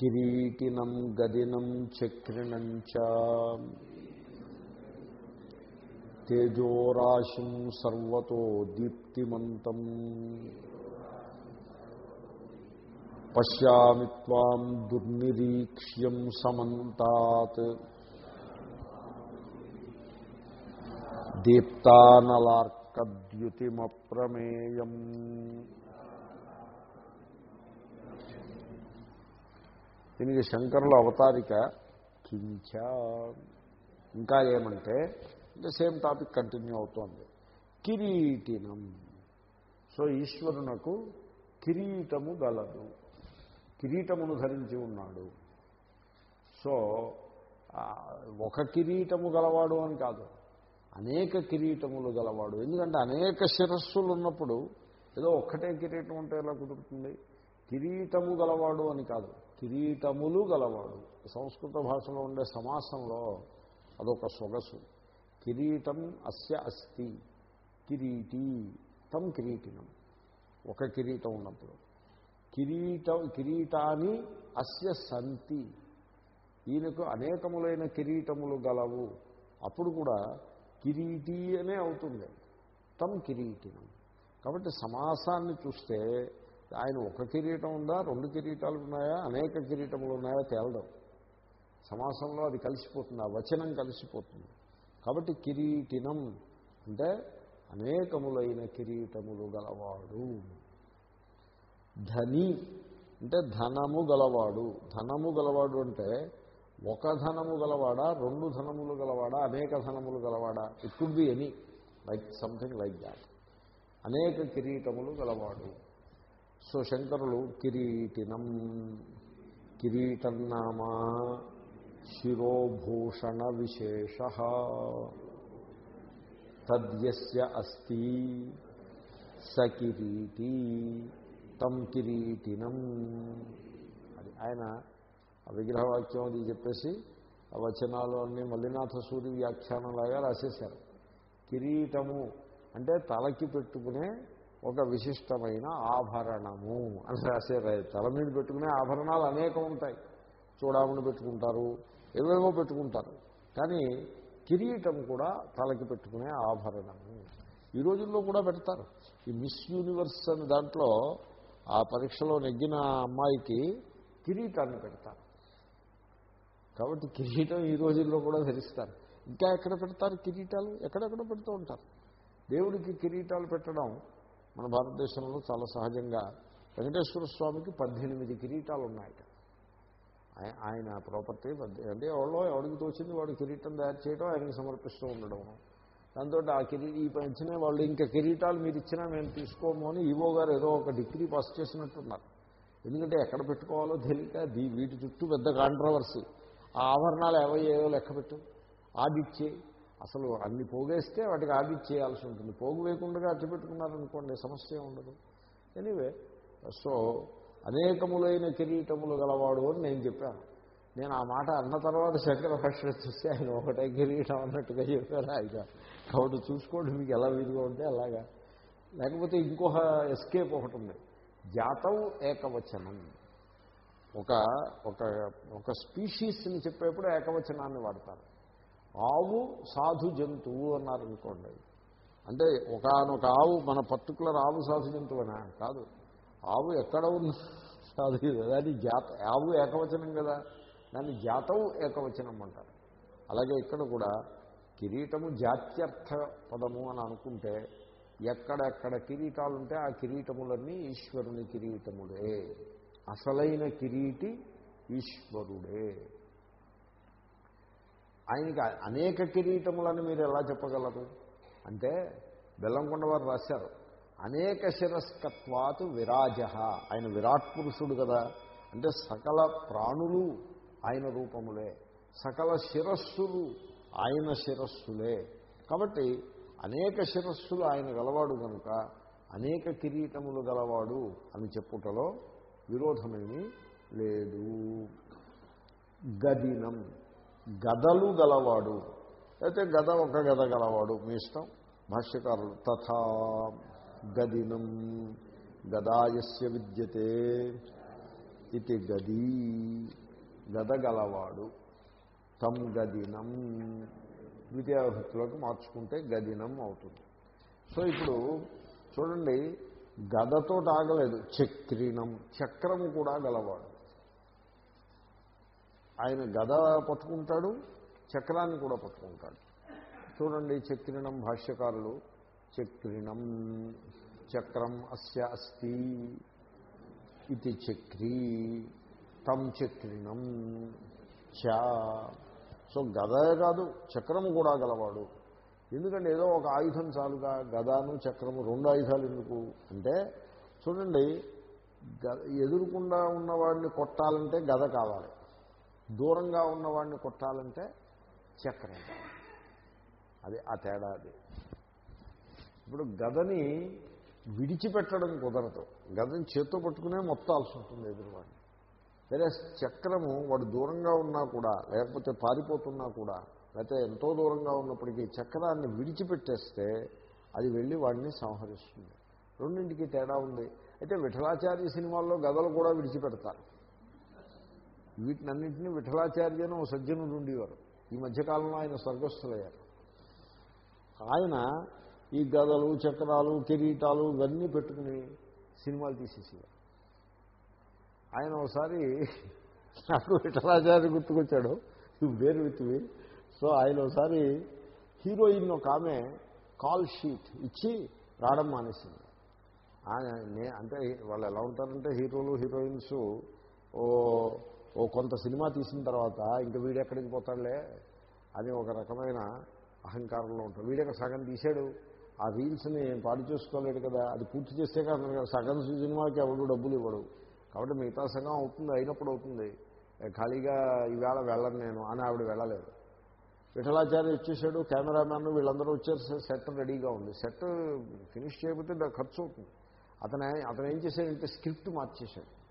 కిరీటినం గదినం చక్రిణం తేజోరాశిం సర్వతో దీప్తిమంతం. పశ్యామి త్వాం దుర్నిరీక్ష్యం సమంతాత్. దీప్తానలార్కద్యుతిమప్రమేయం. దీనికి శంకరుల అవతారిక కించ. ఇంకా ఏమంటే ద సేమ్ టాపిక్ కంటిన్యూ అవుతోంది. కిరీటినం. సో ఈశ్వరునకు కిరీటము గలదు. కిరీటమును ధరించి ఉన్నాడు. సో ఒక కిరీటము గలవాడు అని కాదు. అనేక కిరీటములు గలవాడు. ఎందుకంటే అనేక శిరస్సులు ఉన్నప్పుడు ఏదో ఒక్కటే కిరీటం ఉంటే ఎలా కుదురుతుంది? కిరీటము గలవాడు అని కాదు. కిరీటములు గలవాడు. సంస్కృత భాషలో ఉండే సమాసంలో అదొక సొగసు. కిరీటం అస్య అస్తి. కిరీటి తం కిరీటినం. ఒక కిరీటం ఉన్నప్పుడు. కిరీట కిరీటాన్ని అస్య సంతి. ఈయనకు అనేకములైన కిరీటములు గలవు. అప్పుడు కూడా కిరీటి అనే అవుతుంది. తం కిరీటినం. కాబట్టి సమాసాన్ని చూస్తే ఆయన ఒక కిరీటం ఉందా? రెండు కిరీటాలు ఉన్నాయా? అనేక కిరీటములు ఉన్నాయా? తేలడం సమాసంలో అది కలిసిపోతుంది. ఆ వచనం కలిసిపోతుంది. కాబట్టి కిరీటినం అంటే అనేకములైన కిరీటములు గలవాడు. ధని అంటే ధనము గలవాడు. ధనము గలవాడు అంటే ఒక ధనము గలవాడా? రెండు ధనములు గలవాడా? అనేక ధనములు గలవాడా? It could be any like something like that అనేక కిరీటములు గలవాడు. సో శంకరులు కిరీటినం కిరీటం నామా శిరోభూషణ విశేష తద్యస్య అస్తి స కిరీటి తం కిరీటినం. అది ఆయన ఆ విగ్రహవాక్యం అది చెప్పేసి ఆ వచనాలు అన్నీ మల్లినాథ సూరి వ్యాఖ్యానంలాగా రాసేశారు. కిరీటము అంటే తలకి పెట్టుకునే ఒక విశిష్టమైన ఆభరణము అని రాశారు తల మీద పెట్టుకునే ఆభరణాలు అనేకం ఉంటాయి. చూడామని పెట్టుకుంటారు ఏవేవో పెట్టుకుంటారు. కానీ కిరీటం కూడా తలకి పెట్టుకునే ఆభరణము. ఈ రోజుల్లో కూడా పెడతారు. ఈ మిస్ యూనివర్స్ అనే దాంట్లో ఆ పరీక్షలో నెగ్గిన అమ్మాయికి కిరీటాన్ని పెడతారు. కాబట్టి కిరీటం ఈ రోజుల్లో కూడా ధరిస్తారు. ఇంకా ఎక్కడ పెడతారు కిరీటాలు? ఎక్కడెక్కడ పెడుతూ ఉంటారు? దేవుడికి కిరీటాలు పెట్టడం మన భారతదేశంలో చాలా సహజంగా వెంకటేశ్వర స్వామికి పద్దెనిమిది కిరీటాలు ఉన్నాయి ఆయన ప్రాపర్టీ అంటే ఎవరో ఎవడికి తోచింది వాడు కిరీటం తయారు చేయడం ఆయనకి సమర్పిస్తూ ఉండడం. దాంతో ఆ కిరీ ఈ పెంచిన వాళ్ళు ఇంకా కిరీటాలు మీరు ఇచ్చినా మేము తీసుకోము అని ఈవో గారు ఏదో ఒక డిగ్రీ పాస్ చేసినట్టున్నారు. ఎందుకంటే ఎక్కడ పెట్టుకోవాలో తెలియక దీ వీటి చుట్టూ పెద్ద కాంట్రవర్సీ ఆ ఆభరణాలు ఏవయ్యాయో లెక్క పెట్టు ఆడిట్ చేయి. అసలు అన్ని పోగేస్తే వాటికి ఆగి చేయాల్సి ఉంటుంది. పోగు వేయకుండా అట్టి పెట్టుకున్నారనుకోండి సమస్య ఉండదు. ఎనీవే సో అనేకములైన కిరీటములు గలవాడు అని నేను చెప్పాను. నేను ఆ మాట అన్న తర్వాత శంకర భాష చూస్తే ఆయన ఒకటే కిరీటం అన్నట్టుగా చెప్పారు ఆయన. కాబట్టి చూసుకోండి మీకు ఎలా వీలుగా ఉంటే అలాగా. లేకపోతే ఇంకొక ఎస్కేప్ ఒకటి ఉంది. జాతం ఏకవచనం. ఒక ఒక ఒక స్పీషీస్ని చెప్పేప్పుడు ఏకవచనాన్ని వాడతారు. ఆవు సాధు జంతువు అన్నారనుకోండి. అంటే ఒకనొక ఆవు మన పర్టికులర్ ఆవు సాధు జంతువునా? కాదు. ఆవు ఎక్కడ ఉన్న సాధు అది జాత ఆవు ఏకవచనం కదా. దాన్ని జాతం ఏకవచనం అంటారు. అలాగే ఇక్కడ కూడా కిరీటము జాత్యర్థ పదము అని అనుకుంటే ఎక్కడెక్కడ కిరీటాలు ఉంటే ఆ కిరీటములన్నీ ఈశ్వరుని కిరీటములే. అసలైన కిరీటి ఈశ్వరుడే. ఆయనకి అనేక కిరీటములని మీరు ఎలా చెప్పగలరు? అంటే బెల్లంకొండ వారు రాశారు అనేక శిరస్కత్వాతు విరాజ. ఆయన విరాట్ పురుషుడు కదా. అంటే సకల ప్రాణులు ఆయన రూపములే సకల శిరస్సులు ఆయన శిరస్సులే. కాబట్టి అనేక శిరస్సులు ఆయన గలవాడు కనుక అనేక కిరీటములు గలవాడు అని చెప్పుటలో విరోధమేమీ లేదు. గదినం గదలు గలవాడు. అయితే గద ఒక గద గలవాడు. మీ ఇష్టం? భాష్యకారులు. తథా గదినం గదాయస్య విద్యతే ఇది గది. గద గలవాడు. తం గదినం. ద్వితీయాభక్తిలోకి మార్చుకుంటే గదినం అవుతుంది. సో ఇప్పుడు చూడండి గదతో ఆగలేదు. చక్రినం చక్రము కూడా గలవాడు. ఆయన గద పట్టుకుంటాడు చక్రాన్ని కూడా పట్టుకుంటాడు. చూడండి చక్రిణం భాష్యకారులు. చక్రిణం చక్రం అస్య అస్తి ఇది చక్రీ తం చక్రిణం చ. సో గదే కాదు చక్రము కూడా గలవాడు. ఎందుకంటే ఏదో ఒక ఆయుధం చాలుగా గదాను చక్రము రెండు ఆయుధాలు ఎందుకు? అంటే చూడండి గ ఎదురుకుండా ఉన్నవాడిని కొట్టాలంటే గద కావాలి. దూరంగా ఉన్నవాడిని కొట్టాలంటే చక్రం. అది ఆ తేడా అది. ఇప్పుడు గదని విడిచిపెట్టడం కుదరదు. గదని చేత్తో పట్టుకునే మొత్తాల్సి ఉంటుంది ఎదురువాడిని వేరే చక్రము వాడు దూరంగా ఉన్నా కూడా లేకపోతే పారిపోతున్నా కూడా లేకపోతే ఎంతో దూరంగా ఉన్నప్పటికీ చక్రాన్ని విడిచిపెట్టేస్తే అది వెళ్ళి వాడిని సంహరిస్తుంది. రెండింటికి తేడా ఉంది. అయితే విఠలాచార్య సినిమాల్లో గదలు కూడా విడిచిపెడతారు. వీటినన్నింటినీ విఠలాచార్య అని ఓ సజ్జనుడు ఉండేవారు. ఈ మధ్యకాలంలో ఆయన స్వర్గస్థులయ్యారు. ఆయన ఈ గదలు చక్రాలు కిరీటాలు ఇవన్నీ పెట్టుకుని సినిమాలు తీసేసేవారు. ఆయన ఒకసారి నాకు విఠలాచార్య గుర్తుకొచ్చాడు. వేరు విత్వి సో ఆయన ఒకసారి హీరోయిన్ ఒక ఆమె కాల్ షీట్ ఇచ్చి రావడం మానేసింది. ఆయన అంటే వాళ్ళు ఎలా ఉంటారంటే హీరోలు హీరోయిన్స్ ఓ ఓ కొంత సినిమా తీసిన తర్వాత ఇంకా వీడు ఎక్కడికి పోతాడులే అని ఒక రకమైన అహంకారంలో ఉంటాడు. వీడక సగం తీశాడు. ఆ రీల్స్ని పాడు చేసుకోలేడు కదా. అది పూర్తి చేస్తే కదా సగం సినిమాకి ఎవడు డబ్బులు ఇవ్వడు. కాబట్టి మిగతా సగం అవుతుంది అయినప్పుడు అవుతుంది. ఖాళీగా ఈవేళ వెళ్ళను నేను అని ఆవిడ వెళ్ళలేదు. విఠలాచార్య వచ్చేసాడు కెమెరామ్యాన్ వీళ్ళందరూ వచ్చారు సెట్ రెడీగా ఉంది. సెట్ ఫినిష్ చేయకపోతే ఖర్చు అవుతుంది. అతను అతను ఏం చేశాడంటే స్క్రిప్ట్ మార్చేశాడు.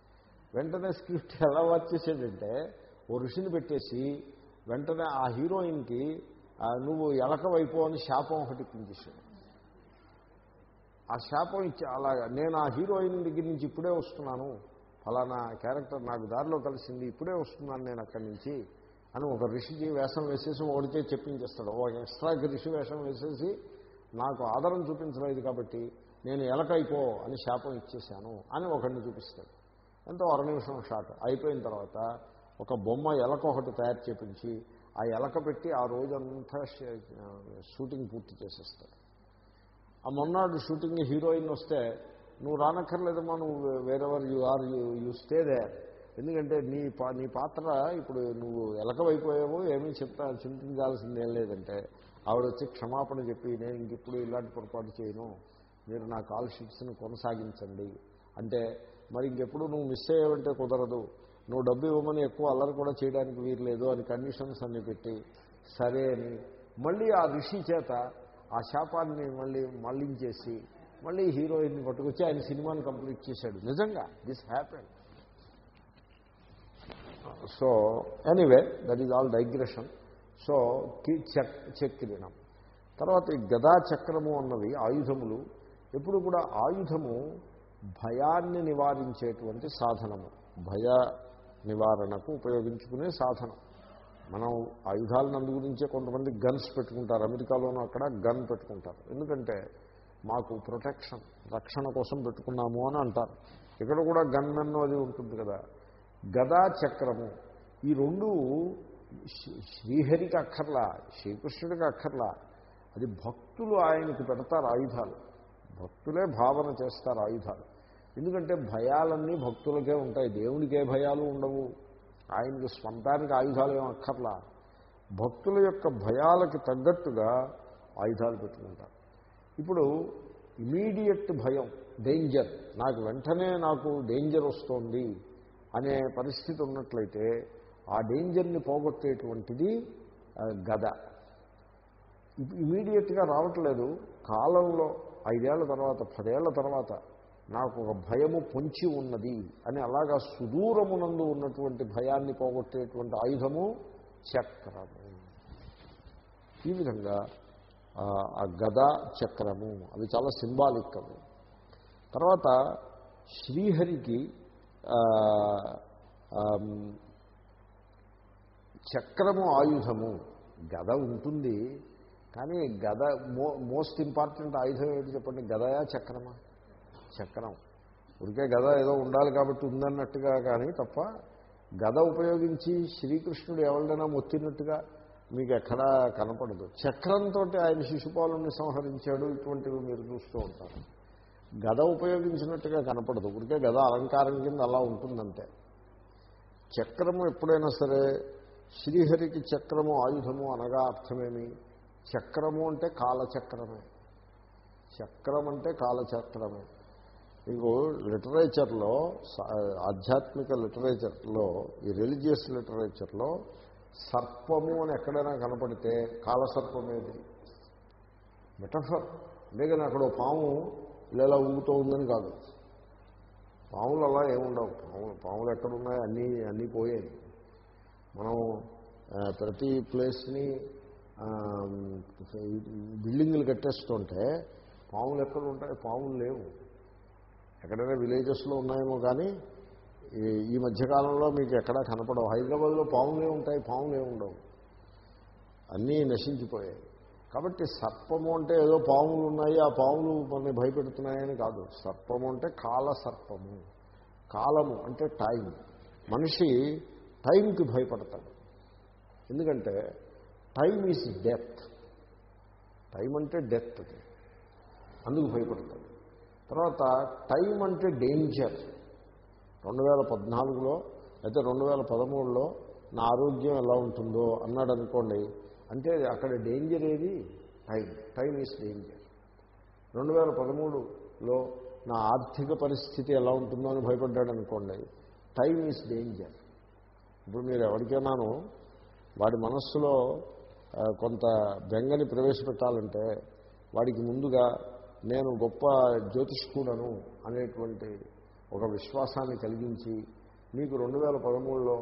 వెంటనే స్క్రిప్ట్ ఎలా వర్క్ చేసేటంటే ఓ ఋషిని పెట్టేసి వెంటనే ఆ హీరోయిన్కి నువ్వు ఎలకవైపో అని శాపం ఒకటి ఇప్పించేసాడు ఆ శాపం ఇచ్చి అలాగా నేను ఆ హీరోయిన్ దగ్గర నుంచి ఇప్పుడే వస్తున్నాను ఫలానా క్యారెక్టర్ నాకు దారిలో కలిసింది ఇప్పుడే వస్తున్నాను నేను అక్కడి నుంచి అని ఒక ఋషికి వేషం వేసేసి ఓడితే చెప్పించేస్తాడు. ఒక ఎక్స్ట్రాకి ఋషి వేషం వేసేసి నాకు ఆదరం చూపించలేదు కాబట్టి నేను ఎలకైపో అని శాపం ఇచ్చేశాను అని ఒకరిని చూపిస్తాడు. ఎంతో అర నిమిషం షాట్. అయిపోయిన తర్వాత ఒక బొమ్మ ఎలక ఒకటి తయారు చేపించి ఆ ఎలక పెట్టి ఆ రోజంతా షూటింగ్ పూర్తి చేసేస్తాడు ఆ మొన్నాడు షూటింగ్ హీరోయిన్ వస్తే నువ్వు రానక్కర్లేదమ్మా నువ్వు wherever you are you you stay there. ఎందుకంటే నీ పా నీ పాత్ర ఇప్పుడు నువ్వు ఎలకవైపోయావో ఏమీ చెప్తా చింతించాల్సిందేం లేదంటే ఆవిడ వచ్చి క్షమాపణ చెప్పి నేను ఇంక ఇప్పుడు ఇలాంటి పొరపాటు చేయను. మీరు నా కాల్ షీట్స్ని కొనసాగించండి. అంటే మరి ఇంకెప్పుడు నువ్వు మిస్ అయ్యావంటే కుదరదు. నువ్వు డబ్బు ఇవ్వమని ఎక్కువ అల్లరి కూడా చేయడానికి వీరలేదు అని కండిషన్స్ అన్ని పెట్టి సరే అని మళ్ళీ ఆ ఋషి చేత ఆ శాపాన్ని మళ్ళీ మళ్ళించేసి మళ్ళీ హీరోయిన్ని పట్టుకొచ్చి ఆయన సినిమాని కంప్లీట్ చేశాడు. నిజంగా this happen so anyway that is all digression so కి చెక్ తర్వాత ఈ గదా చక్రము అన్నవి ఆయుధములు. ఎప్పుడు కూడా ఆయుధము భయాన్ని నివారించేటువంటి సాధనము. భయ నివారణకు ఉపయోగించుకునే సాధనం. మనం ఆయుధాలను అందు గురించే కొంతమంది గన్స్ పెట్టుకుంటారు. అమెరికాలోనూ అక్కడ గన్ పెట్టుకుంటారు. ఎందుకంటే మాకు ప్రొటెక్షన్ రక్షణ కోసం పెట్టుకున్నాము అని అంటారు. ఇక్కడ కూడా గన్ మెన్ అది ఉంటుంది కదా. గదా చక్రము. ఈ రెండు శ్రీహరికి అక్కర్లా శ్రీకృష్ణుడికి అక్కర్లా. అది భక్తులు ఆయనకి పెడతారు ఆయుధాలు. భక్తులే భావన చేస్తారు ఆయుధాలు. ఎందుకంటే భయాలన్నీ భక్తులకే ఉంటాయి. దేవునికే భయాలు ఉండవు. ఆయనకి స్వంతానికి ఆయుధాలు ఏం అక్కర్లా. భక్తుల యొక్క భయాలకి తగ్గట్టుగా ఆయుధాలు పెట్టుకుంటారు. ఇప్పుడు ఇమీడియట్ భయం డేంజర్. నాకు వెంటనే నాకు డేంజర్ వస్తోంది అనే పరిస్థితి ఉన్నట్లయితే ఆ డేంజర్ని పోగొట్టేటువంటిది గద. ఇమీడియట్గా రావట్లేదు. కాలంలో ఐదేళ్ళ తర్వాత పదేళ్ళ తర్వాత నాకు ఒక భయము పొంచి ఉన్నది అని అలాగా సుదూరమునందు ఉన్నటువంటి భయాన్ని పోగొట్టేటువంటి ఆయుధము చక్రము. ఈ విధంగా ఆ, గద చక్రము అవి చాలా సింబాలిక్ అవి తర్వాత శ్రీహరికి చక్రము ఆయుధము. గద ఉంటుంది కానీ గద మో మోస్ట్ ఇంపార్టెంట్ ఆయుధం ఏంటి చెప్పండి? గదయా చక్రమా? చక్రం. ఉరికే గద ఏదో ఉండాలి కాబట్టి ఉందన్నట్టుగా కానీ తప్ప గద ఉపయోగించి శ్రీకృష్ణుడు ఎవరినైనా మొత్తినట్టుగా మీకు ఎక్కడా కనపడదు. చక్రంతో ఆయన శిశుపాలను సంహరించాడు ఇటువంటివి మీరు చూస్తూ ఉంటారు. గద ఉపయోగించినట్టుగా కనపడదు. ఉరికే గద అలంకారం కింద అలా ఉంటుందంటే. చక్రము ఎప్పుడైనా సరే శ్రీహరికి చక్రము ఆయుధము అనగా అర్థమేమి? చక్రము అంటే కాలచక్రమే. చక్రం అంటే కాలచక్రమే. మీకు లిటరేచర్లో స- ఆధ్యాత్మిక లిటరేచర్లో ఈ రిలీజియస్ లిటరేచర్లో సర్పము అని ఎక్కడైనా కనపడితే కాలసర్పమేది. మెటఫర్. అంతేగాని అక్కడ పాము ఇలా ఇలా ఊగుతూ ఉందని కాదు. పాములు అలా ఏముండవు పాములు పాములు ఎక్కడున్నాయి అన్నీ అన్నీ పోయాయి మనం ప్రతి ప్లేస్ని బిల్డింగులు కట్టేస్తుంటే పాములు ఎక్కడ ఉంటాయి పాములు లేవు. ఎక్కడైనా విలేజెస్లో ఉన్నాయేమో కానీ ఈ- ఈ మధ్యకాలంలో మీకు ఎక్కడా కనపడవు. హైదరాబాద్లో పాములే ఉంటాయి పాములే ఉండవు. అన్నీ నశించిపోయాయి. కాబట్టి సర్పము అంటే ఏదో పాములు ఉన్నాయి ఆ పాములు మనని భయపెడుతున్నాయని కాదు. సర్పము అంటే కాల సర్పము. కాలము అంటే టైం. మనిషి టైంకి భయపడతాడు. ఎందుకంటే టైం ఈజ్ డెత్. టైం అంటే డెత్ అది. అందుకు భయపడతాడు. తర్వాత టైం అంటే డేంజర్. రెండు వేల పద్నాలుగులో అయితే రెండు వేల పదమూడులో నా ఆరోగ్యం ఎలా ఉంటుందో అన్నాడు అనుకోండి అంటే అక్కడ డేంజర్ ఏది? Time time is danger. రెండు వేల పదమూడులో నా ఆర్థిక పరిస్థితి ఎలా ఉంటుందో అని భయపడ్డాడు అనుకోండి టైం ఈజ్ డేంజర్. ఇప్పుడు మీరు ఎవరికైనాను వాడి మనస్సులో కొంత బెంగని ప్రవేశపెట్టాలంటే వాడికి ముందుగా నేను గొప్ప జ్యోతిష్కుడను అనేటువంటి ఒక విశ్వాసాన్ని కలిగించి మీకు రెండు వేల పదమూడులో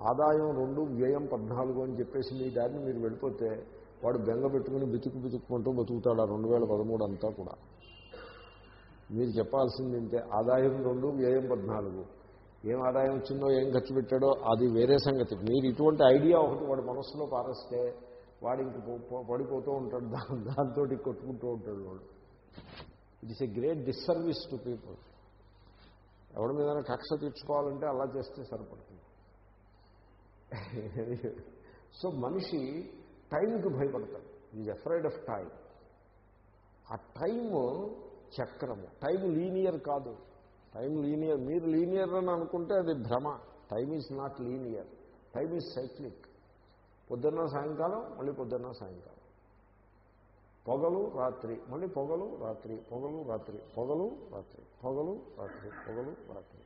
ఆదాయం రెండు వ్యయం పద్నాలుగు అని చెప్పేసి మీ దారిని మీరు వెళ్ళిపోతే వాడు బెంగ పెట్టుకుని బితుకు బితుక్కుంటూ బతుకుతాడు ఆ రెండు వేల పదమూడు అంతా కూడా. మీరు చెప్పాల్సింది ఇంతే. ఆదాయం రెండు వ్యయం పద్నాలుగు. ఏం ఆదాయం వచ్చిందో ఏం ఖర్చు పెట్టాడో అది వేరే సంగతి. మీరు ఇటువంటి ఐడియా ఒకటి వాడి మనస్సులో పారేస్తే వాడు ఇంక పో- పడిపోతూ ఉంటాడు. దాని దాంతో కొట్టుకుంటూ ఉంటాడు వాడు. It is a great disservice to people ఎవరి మీద కక్ష తీర్చుకోవాలంటే అలా చేస్తే సరిపడుతుంది. సో మనిషి టైంకి భయపడతాడు. ఈజ్ అఫ్రైడ్ ఆఫ్ టైం ఆ టైము చక్రము. టైం లీనియర్ కాదు. టైం లీనియర్ మీరు లీనియర్ అని అనుకుంటే అది భ్రమ. Time is not linear time is cyclic పొద్దున్న సాయంకాలం మళ్ళీ పొద్దున్న సాయంకాలం. పొగలు రాత్రి. మళ్ళీ పొగలు రాత్రి. పొగలు రాత్రి. పొగలు రాత్రి. పొగలు రాత్రి. పొగలు రాత్రి.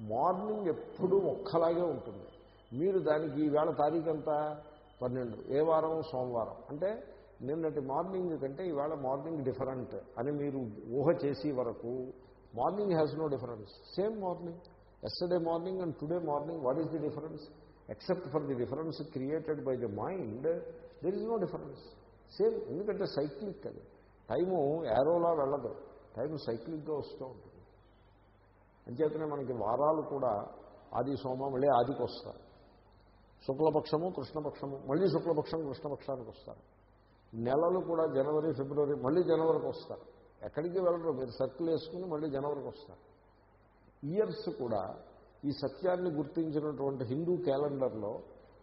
మార్నింగ్ ఎప్పుడూ ఒక్కలాగే ఉంటుంది. మీరు దానికి ఈవేళ తారీఖు ఎంత పన్నెండు. ఏ వారం? సోమవారం. అంటే నిన్నటి మార్నింగ్ కంటే ఈవేళ మార్నింగ్ డిఫరెంట్ అని మీరు ఊహ చేసే వరకు morning has no difference. Same morning. Yesterday morning and today morning what is the difference? Except for the difference created by the mind there is no difference. Same ఎందుకంటే cyclic అది. Time ఏరోలా వెళ్ళదు. Time సైక్లిక్గా వస్తూ ఉంటుంది. అంచేతనే మనకి వారాలు కూడా ఆది సోమ మళ్ళీ ఆదికి వస్తారు. శుక్లపక్షము కృష్ణపక్షము మళ్ళీ శుక్లపక్షం కృష్ణపక్షానికి వస్తారు. నెలలు కూడా జనవరి ఫిబ్రవరి మళ్ళీ జనవరికి వస్తారు. ఎక్కడికి వెళ్ళరు. మీరు సర్కిల్ వేసుకుని మళ్ళీ జనవరికి వస్తారు. ఇయర్స్ కూడా ఈ సత్యాన్ని గుర్తించినటువంటి హిందూ క్యాలెండర్లో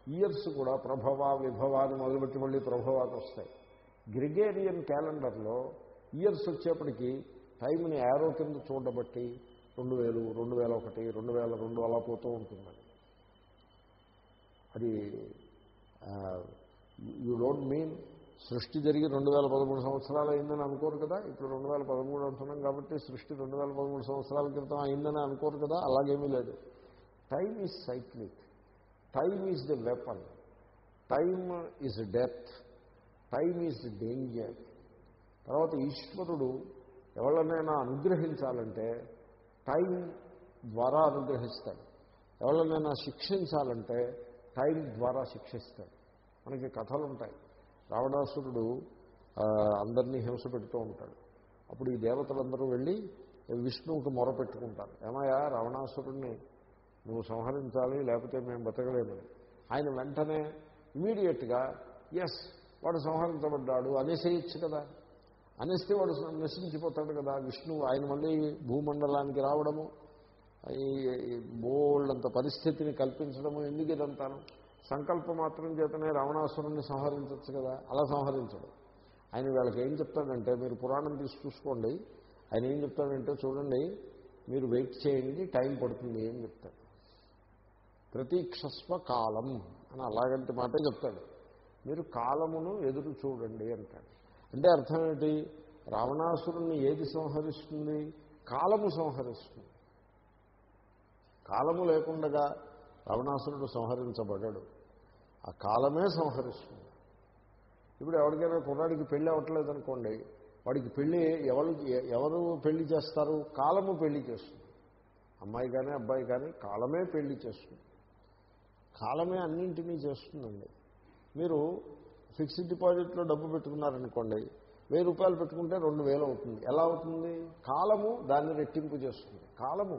ఇయర్స్ కూడా ప్రభవ విభవ అని మొదలుపెట్టి మళ్ళీ ప్రభవాకి వస్తాయి. గ్రిగేరియన్ క్యాలెండర్లో ఇయర్స్ వచ్చేప్పటికీ టైంని యారో కింద చూడబట్టి రెండు వేలు రెండు వేల ఒకటి రెండు వేల రెండు అలా పోతూ ఉంటుంది అది యూ డోంట్ మీన్ సృష్టి జరిగి రెండు వేల పదమూడు సంవత్సరాలు అయిందని అనుకోరు కదా. ఇప్పుడు రెండు వేల పదమూడు అంటున్నాం కాబట్టి సృష్టి రెండు వేల పదమూడు సంవత్సరాల క్రితం అయిందని అనుకోరు కదా. అలాగేమీ లేదు. Time is cyclic time is the weapon time is death time is danger. తర్వాత ఈశ్వరుడు ఎవరినైనా అనుగ్రహించాలంటే టైం ద్వారా అనుగ్రహిస్తాడు. ఎవరినైనా శిక్షించాలంటే టైం ద్వారా శిక్షిస్తాడు. మనకి కథలు ఉంటాయి రావణాసురుడు అందరినీ హింస పెడుతూ ఉంటాడు. అప్పుడు ఈ దేవతలందరూ వెళ్ళి విష్ణువుకి మొర పెట్టుకుంటారు. ఏమయ్యా రావణాసురుడిని నువ్వు సంహరించాలి లేకపోతే మేము బతకలేము ఆయన వెంటనే ఇమీడియట్గా ఎస్ వాడు సంహరించబడ్డాడు అనేసేయచ్చు కదా. అనేస్తే వాడు నశించిపోతాడు కదా. విష్ణువు ఆయన మళ్ళీ భూమండలానికి రావడము ఈ బోల్డంత పరిస్థితిని కల్పించడము ఎందుకు ఇదంతాను? సంకల్ప మాత్రం చేతనే రావణాసురుణ్ణి సంహరించవచ్చు కదా. అలా సంహరించడు. ఆయన వీళ్ళకి ఏం చెప్తాడంటే మీరు పురాణం తీసి చూసుకోండి. ఆయన ఏం చెప్తాడంటే చూడండి మీరు వెయిట్ చేయండి టైం పడుతుంది ఏం చెప్తాడు. ప్రతీక్షస్వ కాలం అని అలాగంటి మాట చెప్తాడు. మీరు కాలమును ఎదురు చూడండి అంటాడు. అంటే అర్థం ఏంటి? రావణాసురుణ్ణి ఏది సంహరిస్తుంది? కాలము సంహరిస్తుంది. కాలము లేకుండగా రావణాసురుడు సంహరించబడ్డాడు ఆ కాలమే సంహరిస్తుంది. ఇప్పుడు ఎవరికైనా కుర్రాడికి పెళ్ళి అవ్వట్లేదు అనుకోండి వాడికి పెళ్ళి ఎవరు ఎవరు పెళ్ళి చేస్తారు? కాలము పెళ్ళి చేస్తుంది. అమ్మాయి కానీ అబ్బాయి కానీ కాలమే పెళ్ళి చేస్తుంది. కాలమే అన్నింటినీ చేస్తుందండి. మీరు ఫిక్స్డ్ డిపాజిట్లో డబ్బు పెట్టుకున్నారనుకోండి వెయ్యి రూపాయలు పెట్టుకుంటే రెండు వేలు అవుతుంది. ఎలా అవుతుంది? కాలము దాన్ని రెట్టింపు చేస్తుంది. కాలము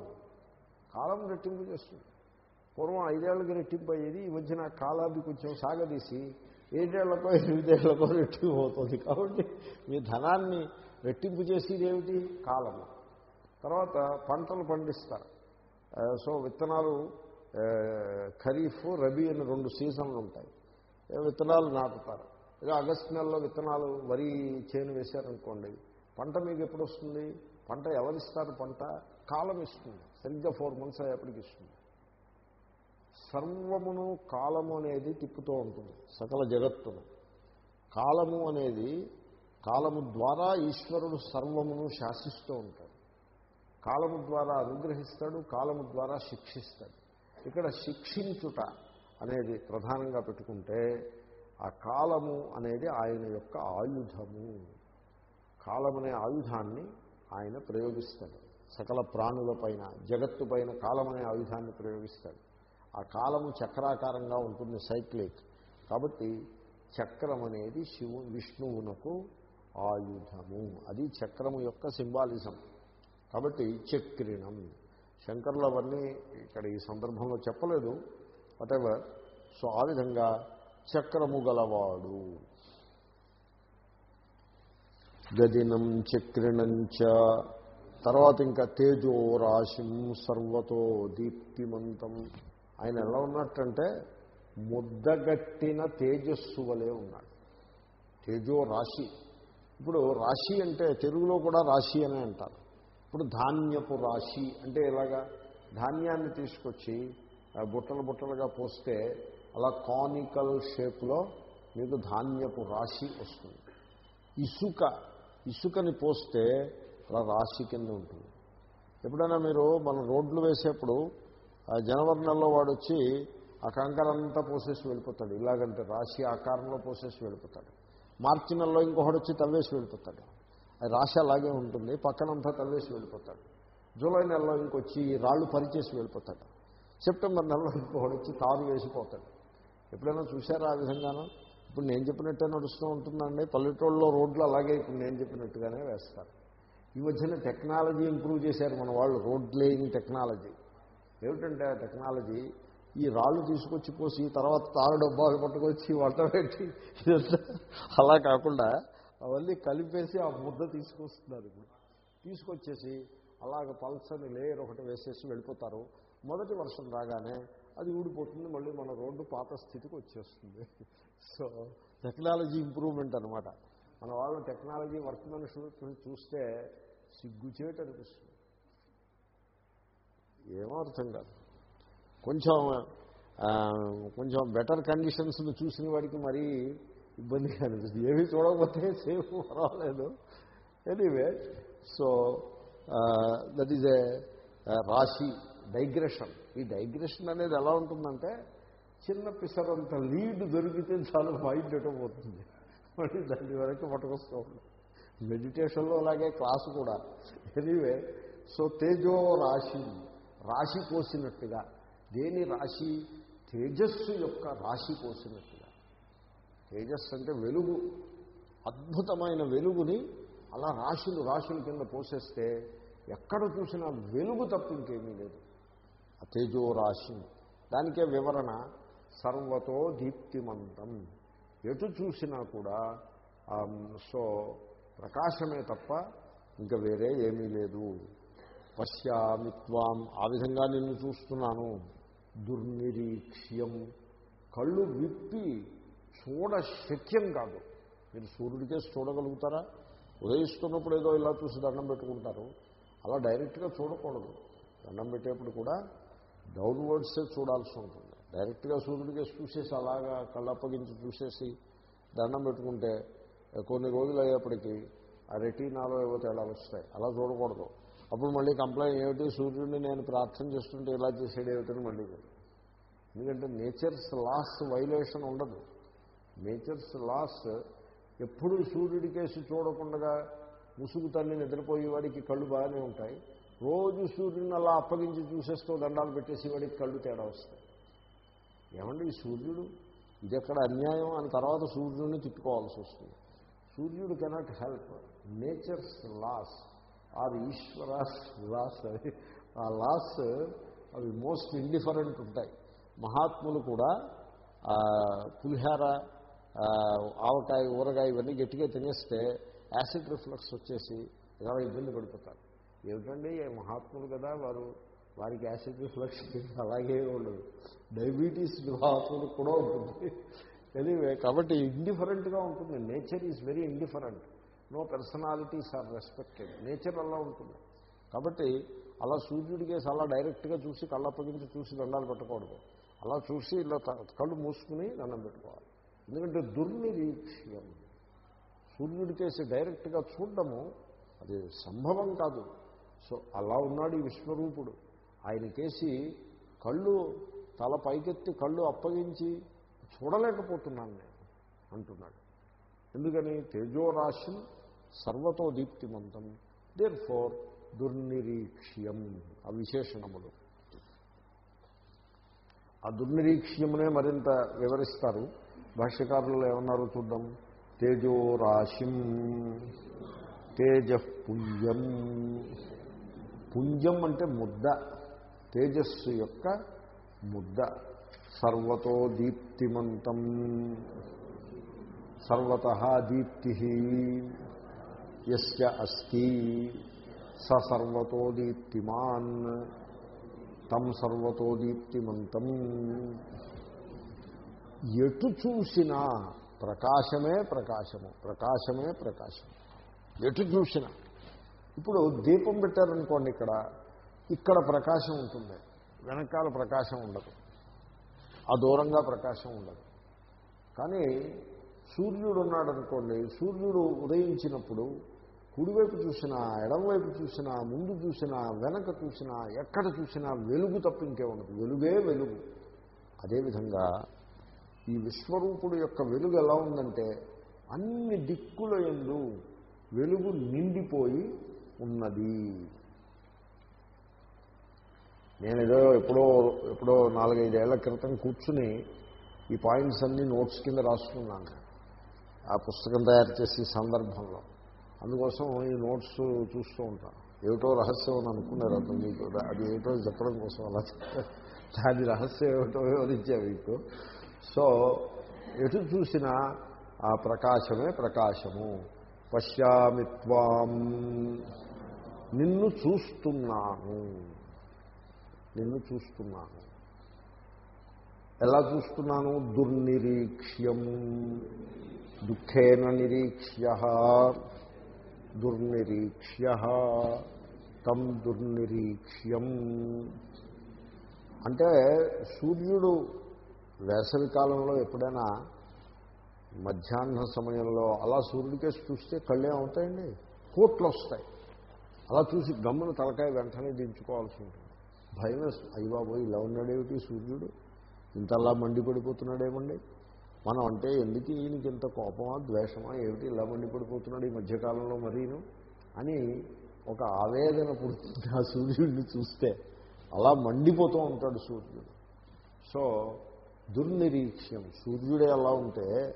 కాలం రెట్టింపు చేస్తుంది. పూర్వం ఐదేళ్ళకి రెట్టింపు అయ్యేది ఈ మధ్యన కాలాది కొంచెం సాగదీసి ఏడేళ్ళకో ఎనిమిదేళ్ళకో రెట్టింపు అవుతుంది. కాబట్టి మీ ధనాన్ని రెట్టింపు చేసేది ఏమిటి? కాలము. తర్వాత పంటలు పండిస్తారు. సో విత్తనాలు ఖరీఫ్ రబీ అని రెండు సీజన్లు ఉంటాయి. విత్తనాలు నాటుతారు. ఇక ఆగస్టు నెలలో విత్తనాలు వరి చేను వేశారనుకోండి పంట మీకు ఎప్పుడు వస్తుంది పంట ఎవరిస్తారు పంట? కాలం ఇస్తుంది. సరిగ్గా ఫోర్ మంత్స్ అయ్యేప్పటికి ఇస్తుంది. సర్వమును కాలము అనేది తిప్పుతూ ఉంటుంది సకల జగత్తును. కాలము అనేది కాలము ద్వారా ఈశ్వరుడు సర్వమును శాసిస్తూ ఉంటాడు. కాలము ద్వారా అనుగ్రహిస్తాడు కాలము ద్వారా శిక్షిస్తాడు. ఇక్కడ శిక్షించుట అనేది ప్రధానంగా పెట్టుకుంటే ఆ కాలము అనేది ఆయన యొక్క ఆయుధము. కాలమనే ఆయుధాన్ని ఆయన ప్రయోగిస్తాడు. సకల ప్రాణుల పైన జగత్తు పైన కాలమనే ఆయుధాన్ని ప్రయోగిస్తాడు. ఆ కాలము చక్రాకారంగా ఉంటుంది సైక్లిక్. కాబట్టి చక్రం అనేది శివు విష్ణువునకు ఆయుధము. అది చక్రము యొక్క సింబాలిజం. కాబట్టి చక్రిణం. శంకర్లు అవన్నీ ఇక్కడ ఈ సందర్భంలో చెప్పలేదు. వాటెవర్ సో ఆ విధంగా చక్రము గలవాడు. గదినం చక్రిణంచ తర్వాత ఇంకా తేజో రాశిం సర్వతో దీప్తిమంతం. ఆయన ఎలా ఉన్నట్టంటే ముద్దగట్టిన తేజస్సు వలె ఉన్నాడు. తేజో రాశి. ఇప్పుడు రాశి అంటే తెలుగులో కూడా రాశి అనే అంటారు. ఇప్పుడు ధాన్యపు రాశి అంటే ఇలాగా ధాన్యాన్ని తీసుకొచ్చి బుట్టలు బుట్టలుగా పోస్తే అలా కానికల్ షేప్లో మీకు ధాన్యపు రాశి వస్తుంది. ఇసుక ఇసుకని పోస్తే అలా రాశి కింద ఉంటుంది. ఎప్పుడైనా మీరు మన రోడ్లు వేసేప్పుడు జనవరి నెలలో వాడు వచ్చి ఆ కంకరంతా పోసేసి వెళ్ళిపోతాడు. ఇలాగంటే రాశి ఆకారంలో పోసేసి వెళ్ళిపోతాడు. మార్చి నెలలో ఇంకొకటి వచ్చి తవ్వేసి వెళ్ళిపోతాడు. అది రాశి అలాగే ఉంటుంది. పక్కనంతా తవ్వేసి వెళ్ళిపోతాడు. జూలై నెలలో ఇంకొచ్చి రాళ్ళు పరిచేసి వెళ్ళిపోతాడు. సెప్టెంబర్ నెలలో ఇంకొకటి వచ్చి తారు వేసిపోతాడు. ఎప్పుడైనా చూసారా ఆ విధంగానూ? ఇప్పుడు నేను చెప్పినట్టే నడుస్తూ ఉంటుందండి. పల్లెటూళ్ళలో రోడ్లు అలాగే ఇప్పుడు నేను చెప్పినట్టుగానే వేస్తారు. ఈ మధ్యన టెక్నాలజీ ఇంప్రూవ్ చేశారు మన వాళ్ళు రోడ్ లేని టెక్నాలజీ. ఏమిటంటే ఆ టెక్నాలజీ ఈ రాళ్ళు తీసుకొచ్చి పోసి తర్వాత తారు డబ్బాలు పట్టుకొచ్చి వంట పెట్టి అలా కాకుండా అవన్నీ కలిపేసి ఆ ముద్ద తీసుకొస్తున్నారు ఇప్పుడు. తీసుకొచ్చేసి అలాగ పల్సని లేయర్ ఒకటి వేసేసి వెళ్ళిపోతారు. మొదటి వర్షం రాగానే అది ఊడిపోతుంది మళ్ళీ మన రోడ్డు పాత స్థితికి వచ్చేస్తుంది. సో టెక్నాలజీ ఇంప్రూవ్మెంట్ అనమాట మన వాళ్ళు టెక్నాలజీ వర్క్మెన్షిప్ చూస్తే సిగ్గుచేట అనిపిస్తుంది. ఏమో అర్థం కాదు. కొంచెం కొంచెం బెటర్ కండిషన్స్ని చూసిన వాడికి మరీ ఇబ్బందిగా అనిపిస్తుంది. ఏమీ చూడకపోతే సేఫ్ పర్వాలేదు. Anyway so that is a రాశి. డైగ్రెషన్. ఈ డైగ్రెషన్ అనేది ఎలా ఉంటుందంటే చిన్న పిసరంత లీడ్ దొరికితే చాలా మైండ్ పోతుంది. మళ్ళీ దాని వరకు పట్టుకొస్తూ ఉంటుంది మెడిటేషన్లో అలాగే క్లాసు కూడా. ఎనీవే సో తేజో రాశి రాశి పోసినట్టుగా దేని రాశి? తేజస్సు యొక్క రాశి పోసినట్టుగా తేజస్సు అంటే వెలుగు. అద్భుతమైన వెలుగుని అలా రాశులు రాశుల కింద పోసేస్తే ఎక్కడ చూసినా వెలుగు తప్ప ఇంకేమీ లేదు. తేజోరాశి. దానికే వివరణ సర్వతో దీప్తిమంతం. ఎటు చూసినా కూడా సో ప్రకాశమే తప్ప ఇంకా వేరే ఏమీ లేదు. పశ్యామిత్వాం ఆ విధంగా నిన్ను చూస్తున్నాను. దుర్నిరీక్ష్యం. కళ్ళు విప్పి చూడ శక్యం కాదు. మీరు సూర్యుడికేసి చూడగలుగుతారా? ఉదయిస్తున్నప్పుడు ఏదో ఇలా చూసి దండం పెట్టుకుంటారు. అలా డైరెక్ట్గా చూడకూడదు. దండం పెట్టేప్పుడు కూడా డౌన్వర్డ్సే చూడాల్సి ఉంటుంది. డైరెక్ట్గా సూర్యుడికి చూసేసి అలాగా కళ్ళప్పగించి చూసేసి దండం పెట్టుకుంటే కొన్ని రోజులు అయ్యేప్పటికీ ఆ రెటీనాలో ఏవో తేడాలు వస్తాయి. అలా చూడకూడదు. అప్పుడు మళ్ళీ కంప్లైంట్ ఏమిటి? సూర్యుడిని నేను ప్రార్థన చేస్తుంటే ఇలా చేసేది ఏమిటని మళ్ళీ ఎందుకంటే నేచర్స్ లాస్ వైలేషన్ ఉండదు. నేచర్స్ లాస్ ఎప్పుడు సూర్యుడి కేసు చూడకుండా ముసుగు తల్లి నిద్రపోయేవాడికి కళ్ళు బాగానే ఉంటాయి. రోజు సూర్యుని అలా అప్పగించి చూసేస్తూ దండాలు పెట్టేసి వాడికి కళ్ళు తేడా వస్తాయి. ఏమండి ఈ సూర్యుడు? ఇది ఎక్కడ అన్యాయం? అని తర్వాత సూర్యుడిని తిట్టుకోవాల్సి వస్తుంది. సూర్యుడు cannot help. Nature's laws. Are Ishwara's laws. ఆ లాస్ అవి మోస్ట్ ఇండిఫరెంట్ ఉంటాయి. మహాత్ములు కూడా పులిహార ఆవకాయ ఊరగాయ ఇవన్నీ గట్టిగా తినేస్తే యాసిడ్ రిఫ్లక్స్ వచ్చేసి ఇలా ఇబ్బంది పడిపోతారు. ఏమిటండి? మహాత్ములు కదా వారు. వారికి యాసిడ్ రిఫ్లక్స్ అలాగే ఉండదు. డయాబెటీస్ మహాత్ములకు కూడా ఉంటుంది. ఎనీవే కాబట్టి ఇండిఫరెంట్గా ఉంటుంది. Nature is very indifferent no personalities are respected nature అలా ఉంటుంది. కాబట్టి అలా సూర్యుడికేసి అలా డైరెక్ట్గా చూసి కళ్ళప్పగించి చూసి దండాలు పెట్టకూడదు. అలా చూసి ఇలా కళ్ళు మూసుకుని దండం పెట్టుకోవాలి. ఎందుకంటే దుర్నిరీక్ష్యం సూర్యుడికేసి డైరెక్ట్గా చూడడము అది సంభవం కాదు. సో అలా ఉన్నాడు ఈ విశ్వరూపుడు. ఆయనకేసి కళ్ళు తల పైకెత్తి కళ్ళు అప్పగించి చూడలేకపోతున్నాను నేను అంటున్నాడు. ఎందుకని? తేజోరాశి సర్వతో దీప్తిమంతం. దేర్ ఫోర్ దుర్నిరీక్ష్యం. ఆ విశేషణములు. ఆ దుర్నిరీక్ష్యమునే మరింత వివరిస్తారు. భాష్యకారులు ఏమన్నారు చూద్దాం. తేజోరాశిం తేజ పుంజం అంటే ముద్ద తేజస్సు యొక్క ముద్ద. సర్వతో దీప్తిమంతం. సర్వత దీప్తి. ఎస్య అస్తి స సర్వతో దీప్తిమాన్. తం సర్వతో దీప్తిమంతం. ఎటు చూసినా ప్రకాశమే ప్రకాశము ప్రకాశమే ప్రకాశం ఎటు చూసినా. ఇప్పుడు దీపం పెట్టారనుకోండి ఇక్కడ ఇక్కడ ప్రకాశం ఉంటుంది. వెనకాల ప్రకాశం ఉండదు. ఆ దూరంగా ప్రకాశం ఉండదు. కానీ సూర్యుడు ఉన్నాడు అనుకోండి సూర్యుడు ఉదయించినప్పుడు కుడివైపు చూసినా ఎడమవైపు చూసినా ముందు చూసినా వెనక చూసినా ఎక్కడ చూసినా వెలుగు తప్ప ఇంకే ఉండదు. వెలుగే వెలుగు. అదేవిధంగా ఈ విశ్వరూపుడు యొక్క వెలుగు ఎలా ఉందంటే అన్ని దిక్కుల ఎందు వెలుగు నిండిపోయి ఉన్నది. నేను ఏదో ఎప్పుడో ఎప్పుడో నాలుగైదేళ్ళ క్రితం కూర్చుని ఈ పాయింట్స్ అన్నీ నోట్స్ కింద రాసుకున్నాను. ఆ పుస్తకం తయారు చేసే సందర్భంలో. అందుకోసం ఈ నోట్స్ చూస్తూ ఉంటాను ఏమిటో రహస్యం అని అనుకున్నారు అతను మీకు అది ఏమిటో చెప్పడం కోసం అలా దాని రహస్యం ఏమిటో వివరించా మీకు. సో ఎటు చూసినా ఆ ప్రకాశమే ప్రకాశము. పశ్యామిత్వాం నిన్ను చూస్తున్నాను. నిన్ను చూస్తున్నాను. ఎలా చూస్తున్నాను? దుర్నిరీక్ష్యం. దుఃఖేన నిరీక్ష్య. దుర్నిరీక్ష్య. తం దుర్నిరీక్ష్యం. అంటే సూర్యుడు వేసవి కాలంలో ఎప్పుడైనా మధ్యాహ్న సమయంలో అలా సూర్యుడికేసి చూస్తే కళ్ళే అవుతాయండి కోట్లు వస్తాయి. అలా చూసి గమ్మున తలకాయ వెంటనే దించుకోవాల్సి ఉంటుంది. భయం వేస్తుంది అయ్యబాబోయ్ ఇలా ఉన్నాడేమిటి సూర్యుడు? ఇంతలా మండిపడిపోతున్నాడేమండి? మనం అంటే ఎందుకు ఈయనకి ఇంత కోపమా ద్వేషమా? ఏమిటి ఇలా మండిపడిపోతున్నాడు ఈ మధ్యకాలంలో మరీను? అని ఒక ఆవేదన పుడుతుంది ఆ సూర్యుడిని చూస్తే. అలా మండిపోతూ ఉంటాడు సూర్యుడు. సో దుర్నిరీక్ష్యం. సూర్యుడే ఎలా ఉంటే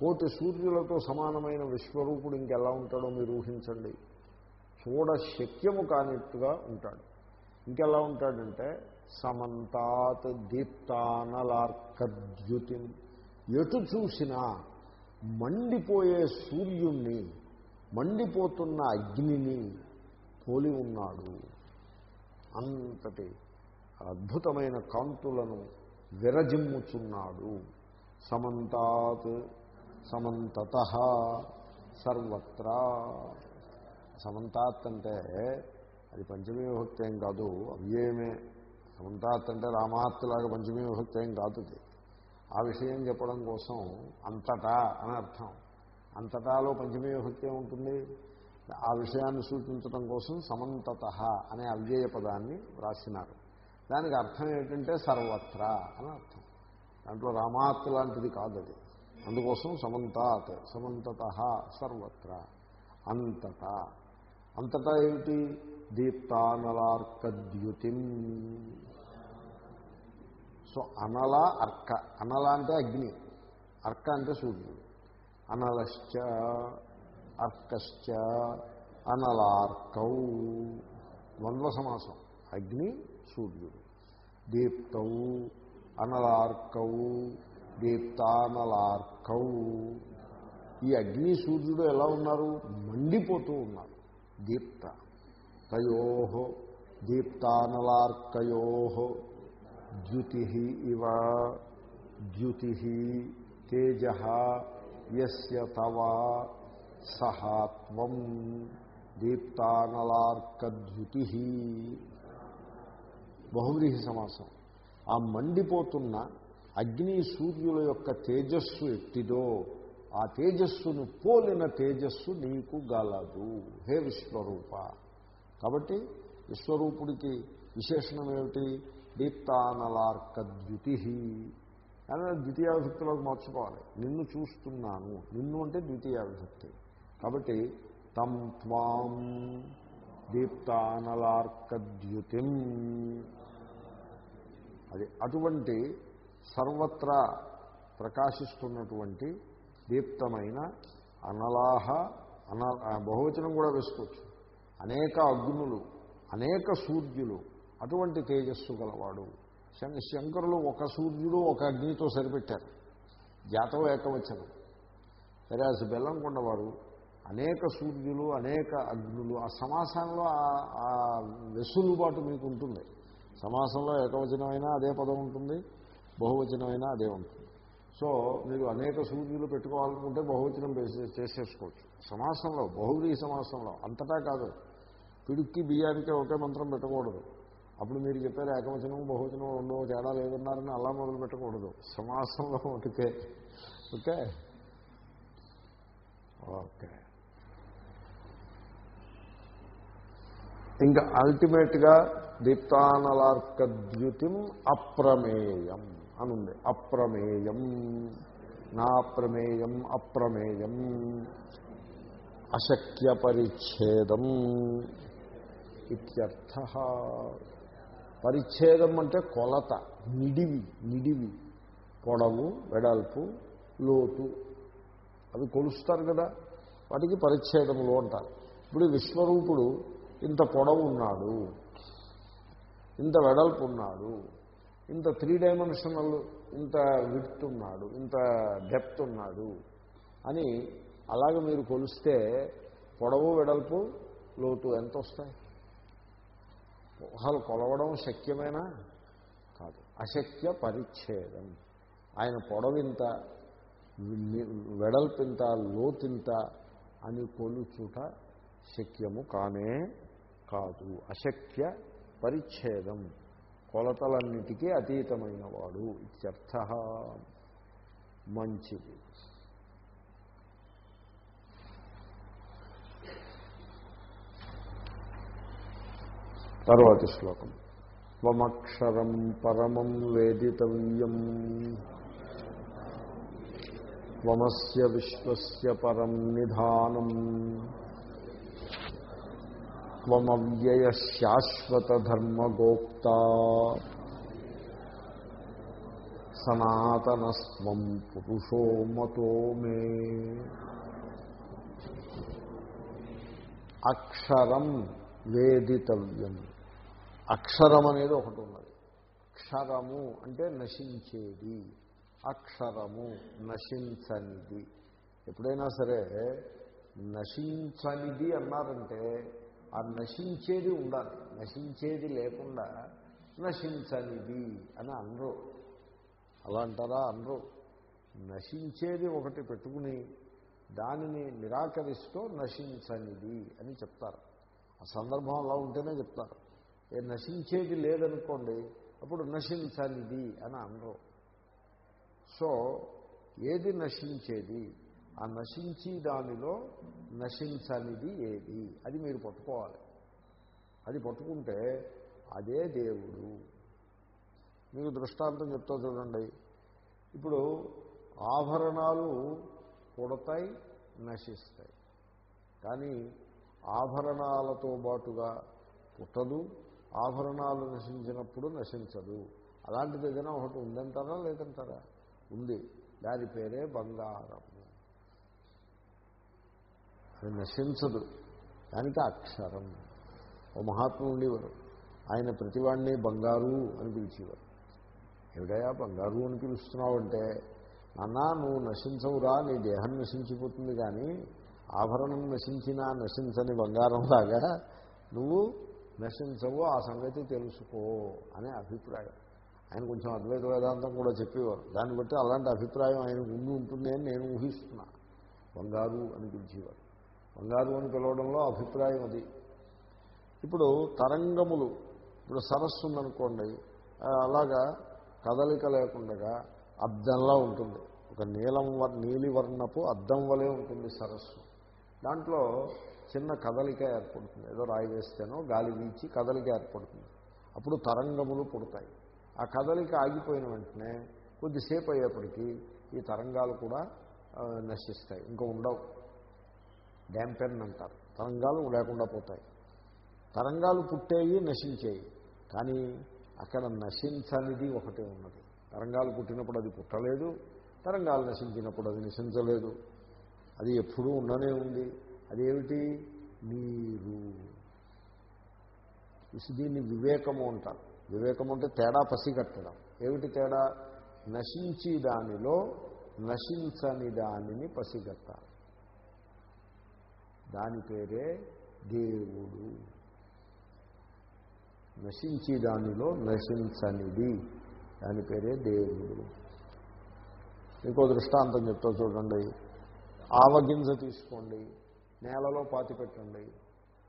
కోటి సూర్యులతో సమానమైన విశ్వరూపుడు ఇంకెలా ఉంటాడో మీరు ఊహించండి. శక్యము కానిట్టుగా ఉంటాడు. ఇంకెలా ఉంటాడంటే సమంతాత్ దీప్తానలార్కద్యుతి ఎటు చూసినా మండిపోయే సూర్యుణ్ణి మండిపోతున్న అగ్నిని పోలి ఉన్నాడు. అంతటి అద్భుతమైన కాంతులను విరజిమ్ముచున్నాడు. సమంతాత్ సమంతత సర్వత్రా. సమంతాత్ అంటే అది పంచమీ విభక్తి ఏం కాదు అవ్యయమే. సమంతాత్ అంటే రామాత్తులాగా పంచమీ విభక్తి ఏం కాదు ఆ విషయం చెప్పడం కోసం అంతటా అని అర్థం. అంతటాలో పంచమీ విభక్తి ఉంటుంది ఆ విషయాన్ని సూచించడం కోసం సమంతత అనే అవ్యయ పదాన్ని వ్రాసినారు. దానికి అర్థం ఏంటంటే సర్వత్రా అని అర్థం. దాంట్లో రామాత్ లాంటిది కాదు అది. అందుకోసం సమంతాత్ సమంతత సర్వత్రా. అంతటా. అంతటా ఏమిటి? దీప్తానలార్కద్యుతిం. సో అనల అర్క. అనల అంటే అగ్ని. అర్క అంటే సూర్యుడు. అనలశ్చ అర్కశ్చ అనలార్కౌ. ద్వంద్వ సమాసం. అగ్ని సూర్యుడు. దీప్తౌ అనలార్కౌ. దీప్తానలార్కౌ. ఈ అగ్ని సూర్యుడు ఎలా ఉన్నారు? మండిపోతూ ఉన్నారు. దీప్త. తయోహో దీప్తానలార్కయో ద్యుతి ఇవ ద్యుతి తేజ యస్య తవా సహాత్వం దీప్తానలార్కద్యుతి బహువ్రీహి సమాసం. ఆ మండిపోతున్న అగ్ని సూర్యుల యొక్క తేజస్సు ఎట్టిదో ఆ తేజస్సును పోలిన తేజస్సు నీకు గలదు. హే విశ్వరూప. కాబట్టి విశ్వరూపుడికి విశేషణం ఏమిటి దీప్తానలార్కద్యుతి. అని ద్వితీయ విభక్తిలోకి మార్చుకోవాలి. నిన్ను చూస్తున్నాను. నిన్ను అంటే ద్వితీయ విభక్తి కాబట్టి తం త్వాం దీప్తానలార్కద్యుతిం. అది అటువంటి సర్వత్రా ప్రకాశిస్తున్నటువంటి దీప్తమైన అనలాహ అన బహువచనం కూడా వేసుకోవచ్చు. అనేక అగ్నులు అనేక సూర్యులు అటువంటి తేజస్సు గలవాడు. శంకరులు ఒక సూర్యుడు ఒక అగ్నితో సరిపెట్టారు. జాతం ఏకవచనం. సరే అసలు బెల్లం కొండవారు అనేక సూర్యులు అనేక అగ్నులు ఆ సమాసంలో ఆ వెసులుబాటు మీకు ఉంటుంది. సమాసంలో ఏకవచనమైనా అదే పదం ఉంటుంది బహువచనమైనా అదే ఉంటుంది. సో మీరు అనేక సూచనలు పెట్టుకోవాలనుకుంటే బహువచనం చేసేసుకోవచ్చు. సమాసంలో బహువ్రీ సమాసంలో అంతటా కాదు. పిడుక్కి బియ్యానికి ఒకే మంత్రం పెట్టకూడదు. అప్పుడు మీరు చెప్పారు ఏకవచనం బహువచనం రెండో తేడా లేదన్నారని అలా మొదలు పెట్టకూడదు. సమాసంలో ఒకటికే ఓకే? ఓకే. ఇంకా అల్టిమేట్గా దీప్తానలార్కద్యుతిం అప్రమేయం. అనుంది. అప్రమేయం. నా ప్రమేయం అప్రమేయం. అశక్య పరిచ్ఛేదం ఇత్యర్థ. పరిచ్ఛేదం అంటే కొలత నిడివి నిడివి. పొడవు వెడల్పు లోతు. అవి కొలుస్తారు కదా. వాటికి పరిచ్ఛేదములు అంటారు. ఇప్పుడు విశ్వరూపుడు ఇంత పొడవు ఉన్నాడు ఇంత వెడల్పు ఉన్నాడు ఇంత త్రీ డైమెన్షనల్ ఇంత విడ్త్ ఉన్నాడు ఇంత డెప్త్ ఉన్నాడు అని అలాగ మీరు కొలిస్తే పొడవు వెడల్పు లోతు ఎంత వస్తాయి? అసలు కొలవడం శక్యమేనా? కాదు. అశక్య పరిచ్ఛేదం. ఆయన పొడవింత వెడల్పింత లోతింత అని కొలుచుట శక్యము కానే కాదు. అశక్య పరిచ్ఛేదం. కొలతలన్నిటికీ అతీతమైన వాడు ఇత్యర్థ మంచిది. తర్వాతి శ్లోకం. త్వమక్షరం పరమం వేదితవ్యం. త్వమస్య విశ్వస్య పరం నిధానం. త్వమవ్యయ శాశ్వతధర్మగోప్త సనాతనస్వం పురుషో మతో మే. అక్షరం వేదితవ్యం. అక్షరం అనేది ఒకటి ఉన్నది. క్షరము అంటే నశించేది. అక్షరము నశించనిది. ఎప్పుడైనా సరే నశించనిది అన్నారంటే ఆ నశించేది ఉండాలి. నశించేది లేకుండా నశించనిది అని అనరు. అలా అంటారా? అనరు. నశించేది ఒకటి పెట్టుకుని దానిని నిరాకరిస్తూ నశించనిది అని చెప్తారు. ఆ సందర్భం అలా ఉంటేనే చెప్తారు. ఏ నశించేది లేదనుకోండి అప్పుడు నశించనిది అని అనరు. సో ఏది నశించేది? ఆ నశించి దానిలో నశించనిది ఏది? అది మీరు పట్టుకోవాలి. అది పట్టుకుంటే అదే దేవుడు. మీకు దృష్టాంతం చెప్తా చూడండి. ఇప్పుడు ఆభరణాలు పుడతాయి నశిస్తాయి. కానీ ఆభరణాలతో పాటుగా పుట్టదు ఆభరణాలు నశించినప్పుడు నశించదు. అలాంటిది ఏదైనా ఒకటి ఉందంటారా లేదంటారా? ఉంది. దాని పేరే బంగారము అది నశించదు. దానికి అక్షరం. ఓ మహాత్ముడు ఉండేవారు. ఆయన ప్రతివాడిని బంగారు అని పిలిచేవారు. ఏమిటయా బంగారు అని పిలుస్తున్నావు అంటే నాన్నా నువ్వు నశించవురా నీ దేహం నశించిపోతుంది కానీ ఆభరణం నశించినా నశించని బంగారం లాగా నువ్వు నశించవు ఆ సంగతి తెలుసుకో అనే అభిప్రాయం. ఆయన కొంచెం అద్వైత వేదాంతం కూడా చెప్పేవారు. దాన్ని బట్టి అలాంటి అభిప్రాయం ఆయనకు ఉండి ఉంటుంది అని నేను ఊహిస్తున్నా. బంగారు అని పిలిచేవారు. బంగారు అని పిలవడంలో అభిప్రాయం అది. ఇప్పుడు తరంగములు ఇప్పుడు సరస్సు ఉందనుకోండి అలాగా కదలిక లేకుండా అద్దంలా ఉంటుంది. ఒక నీలం నీలివర్ణపు అద్దం వలె ఉంటుంది సరస్సు. దాంట్లో చిన్న కదలిక ఏర్పడుతుంది. ఏదో రాయి వేస్తేనో గాలి వీచి కదలిక ఏర్పడుతుంది. అప్పుడు తరంగములు పుడతాయి. ఆ కదలిక ఆగిపోయిన వెంటనే కొద్దిసేపు అయ్యేప్పటికీ ఈ తరంగాలు కూడా నశిస్తాయి. ఇంకా ఉండవు. డ్యాంపెన్ అంటారు తరంగాలు లేకుండా పోతాయి. తరంగాలు పుట్టేవి నశించేవి కానీ అక్కడ నశించనిది ఒకటే ఉన్నది. తరంగాలు పుట్టినప్పుడు అది పుట్టలేదు తరంగాలు నశించినప్పుడు అది నశించలేదు. అది ఎప్పుడూ ఉండనే ఉంది. అదేమిటి? నీరు. ఇసు దీన్ని వివేకము అంటారు. వివేకము అంటే తేడా పసిగట్టడం. ఏమిటి తేడా? నశించి దానిలో నశించని దానిని పసిగట్టాలి. దాని పేరే దేవుడు. నశించి దానిలో నశించనిది. దాని పేరే దేవుడు. ఇంకో దృష్టాంతం చెప్తా చూడండి. ఆవగింజ తీసుకోండి. నేలలో పాతి పెట్టండి.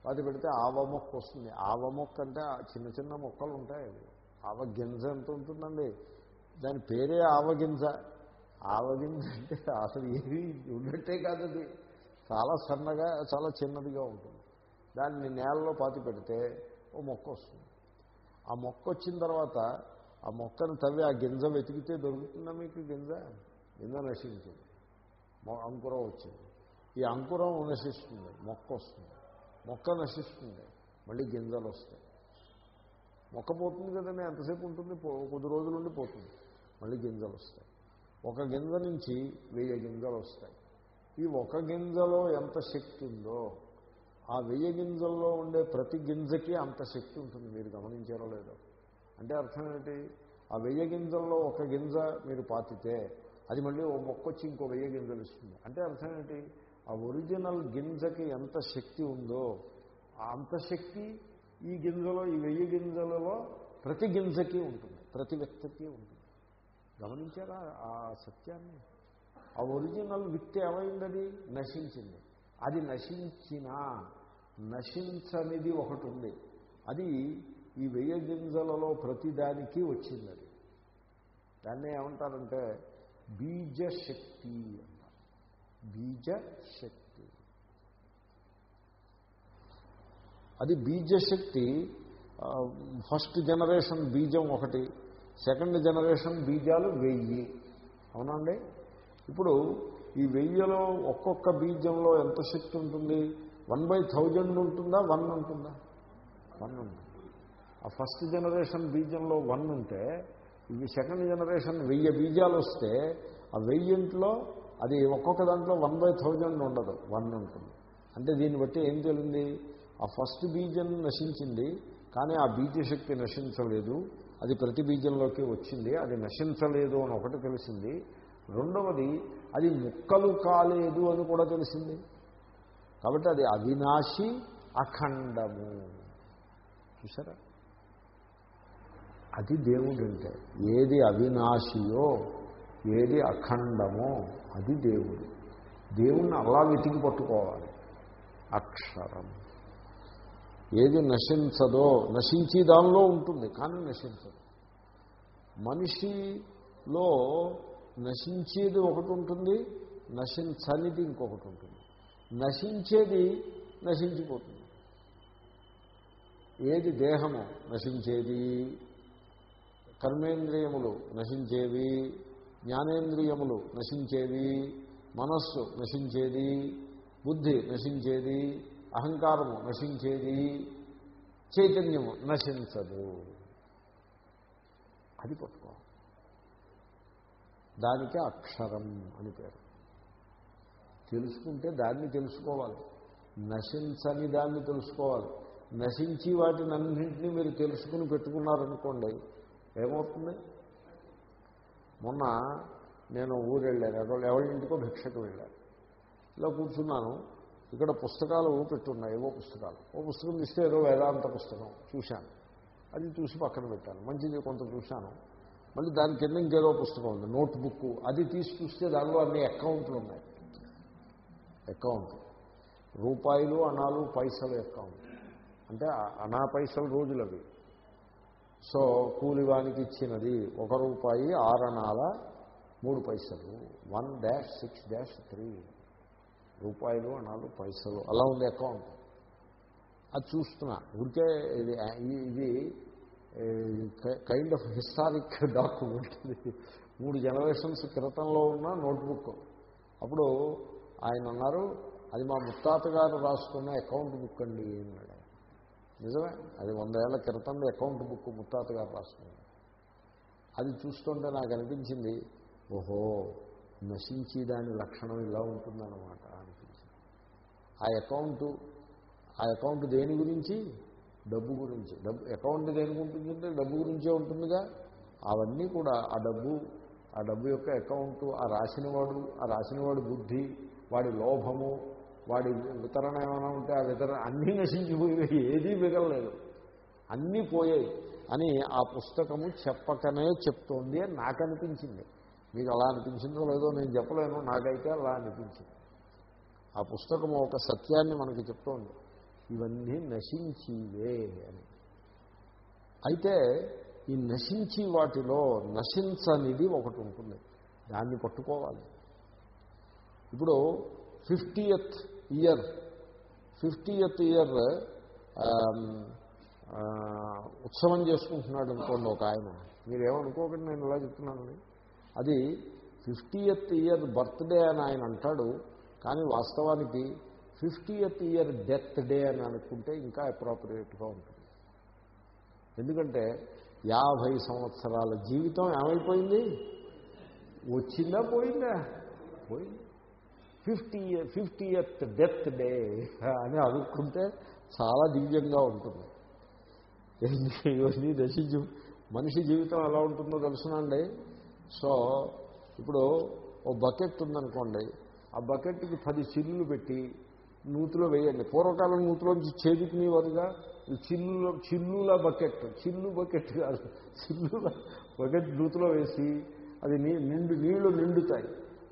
పాతి పెడితే ఆవ మొక్క వస్తుంది. ఆవ మొక్క అంటే చిన్న చిన్న మొక్కలు ఉంటాయి అవి. ఆవ గింజ ఎంత ఉంటుందండి? దాని పేరే ఆవగింజ. ఆవగింజ అంటే అసలు ఏది ఉన్నట్టే కాదు అది. చాలా సన్నగా చాలా చిన్నదిగా ఉంటుంది. దాన్ని నేలలో పాతి పెడితే ఓ మొక్క వస్తుంది. ఆ మొక్క వచ్చిన తర్వాత ఆ మొక్కను తవ్వి ఆ గింజ వెతికితే దొరుకుతుందా మీకు గింజ? గింజ నశించింది. మొ- అంకురం వచ్చింది. ఈ అంకురం నశిస్తుంది మొక్క వస్తుంది. మొక్క నశిస్తుంది మళ్ళీ గింజలు వస్తాయి. మొక్క పోతుంది కదండి ఎంతసేపు ఉంటుంది? పో- కొద్ది రోజుల నుండి పోతుంది. మళ్ళీ గింజలు వస్తాయి. ఒక గింజ నుంచి వెయ్యి గింజలు వస్తాయి. ఈ ఒక గింజలో ఎంత శక్తి ఉందో ఆ వెయ్యి గింజల్లో ఉండే ప్రతి గింజకి అంత శక్తి ఉంటుంది. మీరు గమనించారో లేదో. అంటే అర్థం ఏంటి? ఆ వెయ్యి గింజల్లో ఒక గింజ మీరు పాతితే అది మళ్ళీ ఓ మొక్క వచ్చి ఇంకో వెయ్యి గింజలు ఇస్తుంది. అంటే అర్థం ఏంటి? ఆ ఒరిజినల్ గింజకి ఎంత శక్తి ఉందో ఆ అంత శక్తి ఈ గింజలో ఈ వెయ్యి గింజలలో ప్రతి గింజకి ఉంటుంది. ప్రతి వ్యక్తికి ఉంటుంది. గమనించారా ఆ సత్యాన్ని? ఆ ఒరిజినల్ విత్తి ఏమైందది? నశించింది. అది నశించినా నశించనిది ఒకటి ఉంది అది ఈ వెయ్యి గింజలలో ప్రతిదానికి వచ్చింది అది దాన్ని ఏమంటారంటే బీజశక్తి అంటారు. బీజశక్తి. అది బీజశక్తి ఫస్ట్ జనరేషన్ బీజం ఒకటి సెకండ్ జనరేషన్ బీజాలు వెయ్యి. అవునండి ఇప్పుడు ఈ వెయ్యిలో ఒక్కొక్క బీజంలో ఎంత శక్తి ఉంటుంది? వన్ బై థౌజండ్ ఉంటుందా? వన్ ఉంటుందా? వన్ ఉంటుంది. ఆ ఫస్ట్ జనరేషన్ బీజంలో వన్ ఉంటే ఇవి సెకండ్ జనరేషన్ వెయ్యి బీజాలు వస్తే ఆ వెయ్యింట్లో అది ఒక్కొక్క దాంట్లో వన్ బై థౌజండ్ ఉండదు. వన్ ఉంటుంది. అంటే దీన్ని బట్టి ఏం తెలింది? ఆ ఫస్ట్ బీజం నశించింది కానీ ఆ బీజశక్తి నశించలేదు. అది ప్రతి బీజంలోకి వచ్చింది అది నశించలేదు అని ఒకటి తెలిసింది. రెండవది అది ముక్కలు కాలేదు అని కూడా తెలిసింది. కాబట్టి అది అవినాశి అఖండము. చూసారా అది దేవుడంటే ఏది అవినాశియో ఏది అఖండమో అది దేవుడు. దేవుణ్ణి అలా వెతికి పట్టుకోవాలి. అక్షరం. ఏది నశించదో నశించి దానిలో ఉంటుంది కానీ నశించదు. మనిషిలో నశించేది ఒకటి ఉంటుంది నశించనిది ఇంకొకటి ఉంటుంది. నశించేది నశించిపోతుంది. ఏది దేహము నశించేది? కర్మేంద్రియములు నశించేవి జ్ఞానేంద్రియములు నశించేవి మనస్సు నశించేది బుద్ధి నశించేది అహంకారము నశించేది చైతన్యము నశించదు. అది పట్టుకో దానికే అక్షరం అని పేరు. తెలుసుకుంటే దాన్ని తెలుసుకోవాలి. నశించని దాన్ని తెలుసుకోవాలి. నశించి వాటిని అన్నింటినీ మీరు తెలుసుకుని పెట్టుకున్నారనుకోండి ఏమవుతుంది? మొన్న నేను ఊరు వెళ్ళాను ఎవరి ఎవరింటికో భిక్షకు వెళ్ళాను. ఇలా కూర్చున్నాను. ఇక్కడ పుస్తకాలు పెట్టున్నాయి ఏవో పుస్తకాలు. ఓ పుస్తకం ఇస్తే ఏదో వేదాంత పుస్తకం చూశాను. అది చూసి పక్కన పెట్టాను. మంచిది కొంత చూశాను. మళ్ళీ దాని కింద ఇంకేదో పుస్తకం ఉంది నోట్ బుక్ అది తీసి చూస్తే దానిలో అన్ని అకౌంట్లు ఉన్నాయి. అకౌంట్ రూపాయలు అనాలు పైసలు అకౌంట్. అంటే అనా పైసలు రోజులు అవి సో కూలివానికి ఇచ్చినది ఒక రూపాయి ఆరణాల మూడు పైసలు. One dash six dash three. రూపాయలు అనాలు పైసలు. అలా ఉంది అకౌంట్. అది చూస్తున్నా. ఊరికే ఇది ఇది కైండ్ ఆఫ్ హిస్టారిక్ డాక్యుమెంట్ మూడు జనరేషన్స్ క్రితంలో ఉన్న నోట్బుక్ అప్పుడు ఆయన అన్నారు అది మా ముత్తాత గారు రాసుకున్న అకౌంట్ బుక్ అండి అన్నాడు. నిజమే అది వందేళ్ళ క్రితం అకౌంట్ బుక్ ముత్తాత గారు రాసుకున్నాడు అది చూస్తుంటే నాకు అనిపించింది ఓహో నశించి దాని లక్షణం ఇలా ఉంటుందన్నమాట అనిపించింది. ఆ అకౌంటు ఆ అకౌంట్ దేని గురించి? డబ్బు గురించి డబ్బు అకౌంట్ దేనికి ఉంటుందంటే డబ్బు గురించే ఉంటుందిగా. అవన్నీ కూడా ఆ డబ్బు ఆ డబ్బు యొక్క అకౌంటు ఆ రాసినవాడు ఆ రాసినవాడు బుద్ధి వాడి లోభము వాడి వితరణ ఏమైనా ఉంటే ఆ వితరణ అన్నీ నశించిపోయి ఏదీ మిగలలేదు. అన్నీ పోయాయి అని ఆ పుస్తకము చెప్పకనే చెప్తోంది అని నాకు అనిపించింది. మీకు అలా అనిపించిందో లేదో నేను చెప్పలేను నాకైతే అలా అనిపించింది. ఆ పుస్తకము ఒక సత్యాన్ని మనకి చెప్తోంది. ఇవన్నీ నశించివే అని. అయితే ఈ నశించి వాటిలో నశించనిది ఒకటి ఉంటుంది. దాన్ని పట్టుకోవాలి. ఇప్పుడు ఫిఫ్టీయత్ ఇయర్ ఫిఫ్టీయత్ ఇయర్ ఉత్సవం చేసుకుంటున్నాడు అనుకోండి ఒక ఆయన. మీరేమనుకోకండి నేను ఇలా చెప్తున్నానండి అది ఫిఫ్టీయత్ ఇయర్ బర్త్డే అని ఆయన అంటాడు కానీ వాస్తవానికి ఫిఫ్టీయత్ ఇయర్ డెత్ డే అని అనుకుంటే ఇంకా అప్రాపరియేట్గా ఉంటుంది. ఎందుకంటే యాభై సంవత్సరాల జీవితం ఏమైపోయింది? వచ్చిందా పోయిందా? పోయింది. ఫిఫ్టీ ఫిఫ్టీయత్ డెత్ డే అని అనుకుంటే చాలా దివ్యంగా ఉంటుంది. ఇవన్నీ దశించు మనిషి జీవితం ఎలా ఉంటుందో తెలుసునండి. సో ఇప్పుడు ఓ బకెట్ ఉందనుకోండి. ఆ బకెట్కి పది చిల్లులు పెట్టి నూతిలో వేయండి. పూర్వకాలం నూతిలోంచి చేదుకునేవారుగా చిల్లులో చిల్లుల బకెట్. చిల్లు బకెట్ కాదు. చిల్లుల బకెట్ నూతిలో వేసి అది నిండు నీళ్ళు నిండుతాయి.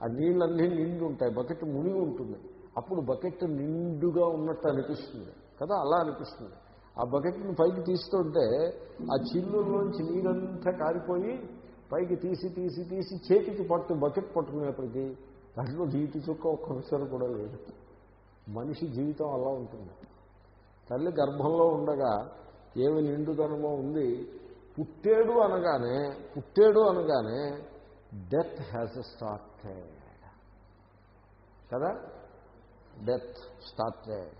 ఆ నీళ్ళన్నీ నిండు ఉంటాయి. బకెట్ మునిగి ఉంటుంది. అప్పుడు బకెట్ నిండుగా ఉన్నట్టు అనిపిస్తుంది. కదా? అలా అనిపిస్తుంది. ఆ బకెట్ని పైకి తీస్తుంటే ఆ చిల్లులోంచి నీరంతా కారిపోయి పైకి తీసి తీసి తీసి చేతికి పట్టు బకెట్ పట్టుకునేప్పటికీ దాంట్లో నీటి చుక్క ఒక్క విషయం కూడా లేదు. మనిషి జీవితం అలా ఉంటుంది. తల్లి గర్భంలో ఉండగా ఏమి నిండుదనమో ఉంది. పుట్టేడు అనగానే పుట్టేడు అనగానే డెత్ హ్యాస్ స్టార్టెడ్. కదా? Death started.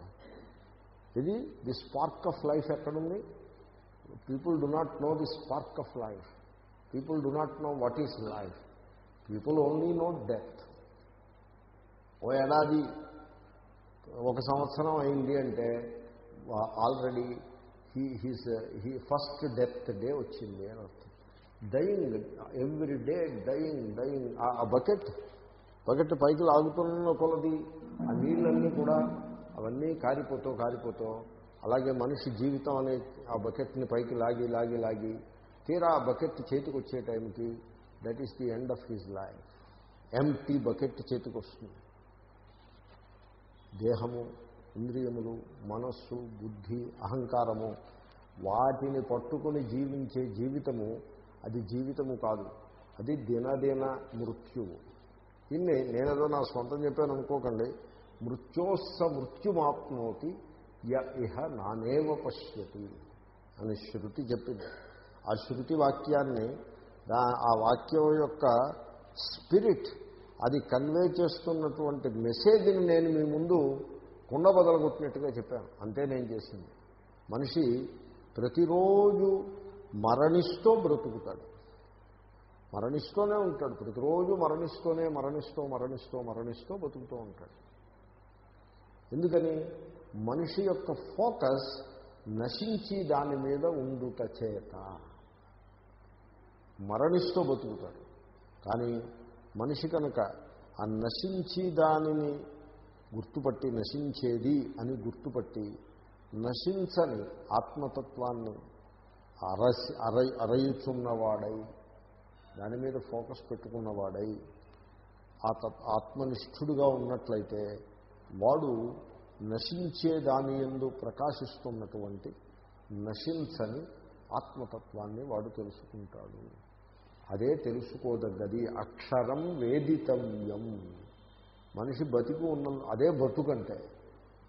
ఇది ది స్పార్క్ ఆఫ్ లైఫ్ ఎక్కడుంది? People do not know the spark of life. People do not know what is life. People only know death. ఓ ఏడాది ఒక సంవత్సరం అయింది అంటే already he he's he first death day వచ్చింది అని అర్థం. Dying every day dying dying ఆ bucket bucket పైకి లాగుతున్న కొలది ఆ నీళ్ళన్నీ కూడా అవన్నీ కారిపోతూ కారిపోతూ అలాగే మనిషి జీవితం అనే ఆ బకెట్ని పైకి లాగి లాగి లాగి తీరా ఆ బకెట్ చేతికి వచ్చే టైంకి that is the end of his life empty bucket చేతికి వస్తుంది దేహము ఇంద్రియములు మనస్సు బుద్ధి అహంకారము వాటిని పట్టుకొని జీవించే జీవితము అది జీవితము కాదు. అది దినదిన మృత్యువు. దీన్ని నేనేదో నా సొంతం చెప్పాను అనుకోకండి. మృత్యోస్స మృత్యుమాప్నోతి య ఇహ నానేవ పశ్యతి అని శృతి చెప్పింది. ఆ శృతి వాక్యాన్ని ఆ వాక్యం యొక్క స్పిరిట్ అది కన్వే చేస్తున్నటువంటి మెసేజ్ని నేను మీ ముందు కుండ బదలగొట్టినట్టుగా చెప్పాను. అంతే నేను చేసింది. మనిషి ప్రతిరోజు మరణిస్తూ బ్రతుకుతాడు. మరణిస్తూనే ఉంటాడు. ప్రతిరోజు మరణిస్తూనే మరణిస్తూ మరణిస్తూ మరణిస్తూ బతుకుతూ ఉంటాడు. ఎందుకని? మనిషి యొక్క ఫోకస్ నశించి దాని మీద ఉండుట చేత. మరణిస్తూ బతుకుతాడు కానీ మనిషి కనుక ఆ నశించి దానిని గుర్తుపట్టి నశించేది అని గుర్తుపట్టి నశించని ఆత్మతత్వాన్ని అరసి అర అరయుచున్నవాడై దాని మీద ఫోకస్ పెట్టుకున్నవాడై ఆ ఆత్మనిష్ఠుడుగా ఉన్నట్లయితే వాడు నశించే దాని ఎందు ప్రకాశిస్తున్నటువంటి నశించని ఆత్మతత్వాన్ని వాడు తెలుసుకుంటాడు. అదే తెలుసుకోదగ్గది అక్షరం వేదితవ్యం. మనిషి బతికి ఉన్న అదే బ్రతుకంటే.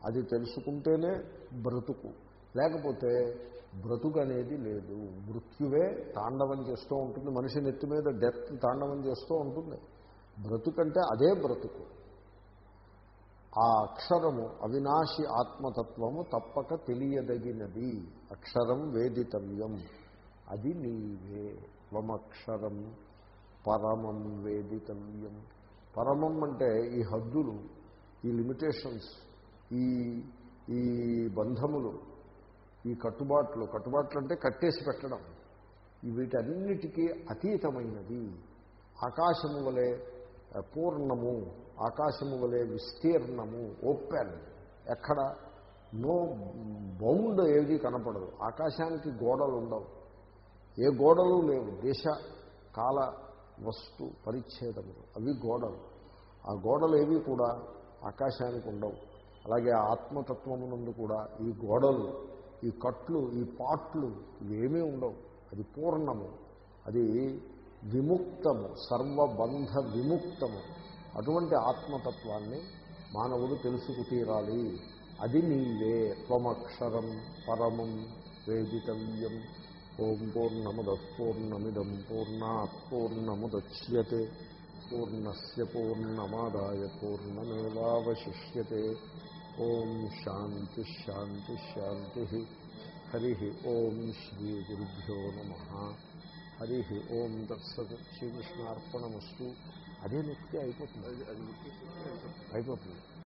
అది తెలుసుకుంటేనే బ్రతుకు. లేకపోతే బ్రతుకు అనేది లేదు. మృత్యువే తాండవం చేస్తూ ఉంటుంది. మనిషి నెత్తి మీద డెత్ తాండవం చేస్తూ ఉంటుంది. బ్రతుకంటే అదే బ్రతుకు. ఆ అక్షరము అవినాశి ఆత్మతత్వము తప్పక తెలియదగినది. అక్షరం వేదితవ్యం. అది నీవే. త్వమక్షరం పరమం వేదితవ్యం. పరమం అంటే ఈ హద్దులు ఈ లిమిటేషన్స్ ఈ ఈ బంధములు ఈ కట్టుబాట్లు. కట్టుబాట్లు అంటే కట్టేసి పెట్టడం. వీటన్నిటికీ అతీతమైనది ఆకాశము వలె పూర్ణము ఆకాశము వలె విస్తీర్ణము ఓపెన్. ఎక్కడ? నో బౌండ్ ఏది కనపడదు. ఆకాశానికి గోడలు ఉండవు ఏ గోడలు లేవు. దేశ కాల వస్తు పరిచ్ఛేదములు. అవి గోడలు. ఆ గోడలు ఏవి కూడా ఆకాశానికి ఉండవు. అలాగే ఆత్మతత్వమునందు కూడా ఈ గోడలు ఈ కట్లు ఈ పాట్లు ఇవేమీ ఉండవు. అది పూర్ణము. అది విముక్తము. సర్వబంధ విముక్తము. అటువంటి ఆత్మతత్వాన్ని మానవుడు తెలుసుకు తీరాలి. అది నీవే. త్వమక్షరం పరమం వేదితవ్యం. ఓం పూర్ణముద పూర్ణమిదం పూర్ణాత్ పూర్ణముద్యతే పూర్ణస్ పూర్ణమాదాయ పూర్ణమేవాశిష్యతే ఓం శాంతి శాంతి శాంతి హరి ఓం శ్రీ గురుభ్యో నమ హరి ఓం దత్సత్ శ్రీకృష్ణార్పణమస్తు అదే నొక్కితే అయిపోతుంది అయిపోతుంది